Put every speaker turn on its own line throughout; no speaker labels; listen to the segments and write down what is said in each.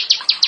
you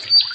Thank you.